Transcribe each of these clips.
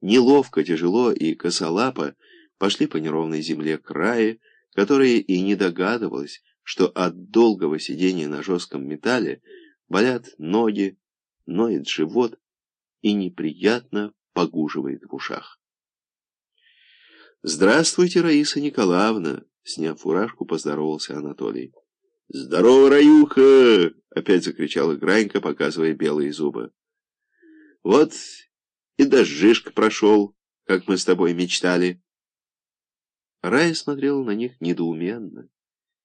неловко, тяжело и косолапо пошли по неровной земле края, которая и не догадывалась, что от долгого сидения на жестком металле болят ноги, ноет живот и неприятно погуживает в ушах. «Здравствуйте, Раиса Николаевна!» Сняв фуражку, поздоровался Анатолий. «Здорово, Раюха!» — опять закричал Игранька, показывая белые зубы. «Вот и дождишка прошел, как мы с тобой мечтали». Рая смотрела на них недоуменно,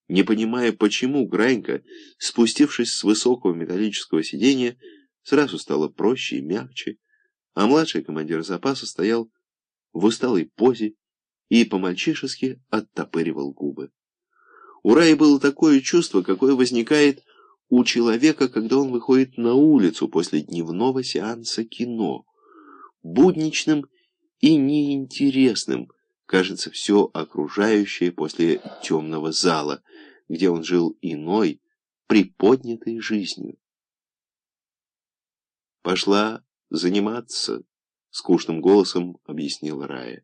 не понимая, почему Гранька, спустившись с высокого металлического сиденья, сразу стало проще и мягче, а младший командир запаса стоял в усталой позе и по-мальчишески оттопыривал губы. У Раи было такое чувство, какое возникает у человека, когда он выходит на улицу после дневного сеанса кино. Будничным и неинтересным кажется все окружающее после темного зала, где он жил иной, приподнятой жизнью. «Пошла заниматься», — скучным голосом объяснила Рая.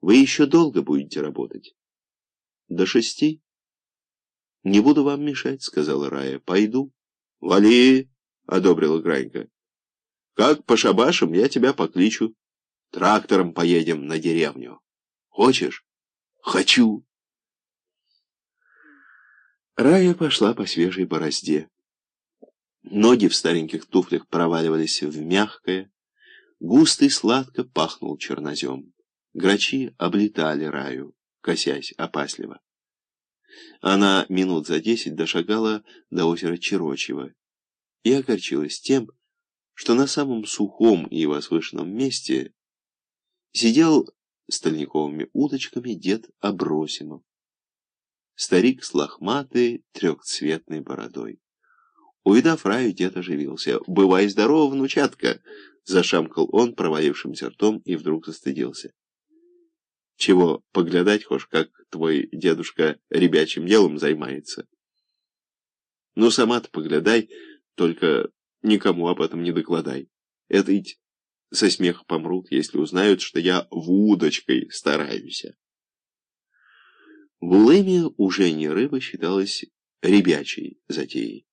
«Вы еще долго будете работать?» «До шести?» «Не буду вам мешать», — сказала Рая. «Пойду». «Вали!» — одобрила Гранька. «Как по шабашам я тебя покличу. Трактором поедем на деревню. Хочешь?» «Хочу!» Рая пошла по свежей борозде. Ноги в стареньких туфлях проваливались в мягкое, густо и сладко пахнул чернозем. Грачи облетали Раю, косясь опасливо. Она минут за десять дошагала до озера Чирочева и огорчилась тем, что на самом сухом и возвышенном месте сидел стальниковыми удочками дед Абросимов, старик с лохматой трехцветной бородой. Увидав Раю, дед оживился. «Бывай здорова, внучатка!» — зашамкал он провалившимся ртом и вдруг застыдился. Чего, поглядать хошь, как твой дедушка ребячим делом займается? Ну, сама-то поглядай, только никому об этом не докладай. Это ведь со смеха помрут, если узнают, что я в удочкой стараюсь. Улыме уже не рыба считалась ребячей затеей.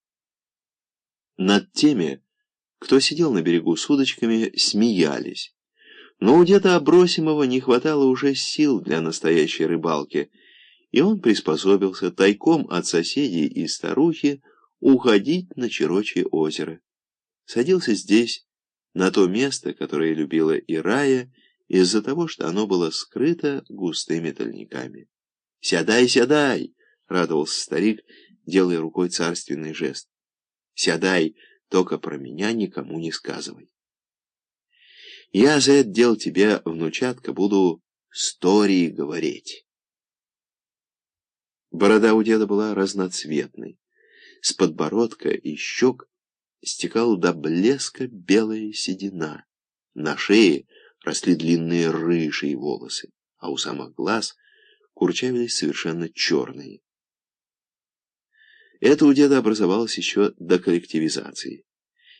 Над теми, кто сидел на берегу с удочками, смеялись. Но у деда Абросимова не хватало уже сил для настоящей рыбалки, и он приспособился тайком от соседей и старухи уходить на Чирочье озеро. Садился здесь, на то место, которое любила и Рая, из-за того, что оно было скрыто густыми тольниками. «Сядай, сядай!» — радовался старик, делая рукой царственный жест. «Сядай, только про меня никому не сказывай». Я за это дело тебе, внучатка, буду истории говорить. Борода у деда была разноцветной. С подбородка и щек стекала до блеска белая седина. На шее росли длинные рыжие волосы, а у самых глаз курчавились совершенно черные. Это у деда образовалось еще до коллективизации.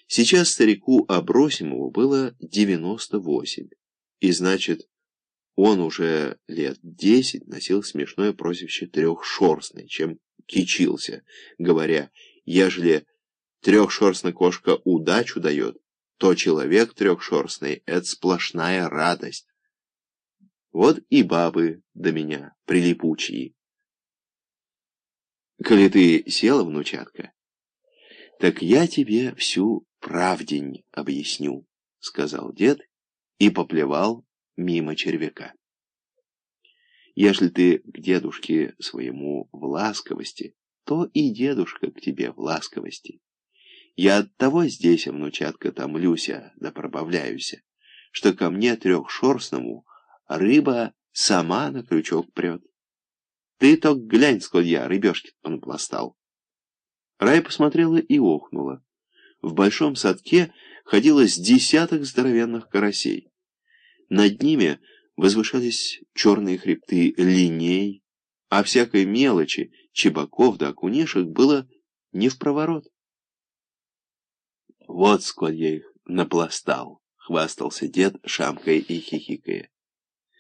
Сейчас старику Абросимову было 98, и значит, он уже лет десять носил смешное прозвище «трехшерстный», чем кичился, говоря, ежели трехшерстная кошка удачу дает, то человек трехшерстный — это сплошная радость. Вот и бабы до меня прилипучие. Коли ты села, внучатка, так я тебе всю правдень объясню, — сказал дед и поплевал мимо червяка. Если ты к дедушке своему в ласковости, то и дедушка к тебе в ласковости. Я от того здесь, внучатка, томлюся да пробавляюся, что ко мне трехшерстному рыба сама на крючок прет. Ты только глянь, сколь я рыбешки понапластал. Рая посмотрела и охнула в большом садке ходило с десяток здоровенных карасей. Над ними возвышались черные хребты линей, а всякой мелочи, чебаков да окунешек было не в проворот. Вот сколь я их напластал, хвастался дед, шамкая и хихикая.